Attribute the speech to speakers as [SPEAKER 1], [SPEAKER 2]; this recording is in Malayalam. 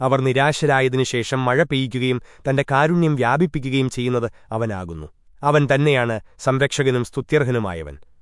[SPEAKER 1] അവർ നിരാശരായതിനുശേഷം മഴ പെയ്യ്ക്കുകയും തന്റെ കാരുണ്യം വ്യാപിപ്പിക്കുകയും ചെയ്യുന്നത് അവനാകുന്നു. അവൻ തന്നെയാണ് സംരക്ഷകനും സ്തുത്യർഹനുമായവൻ.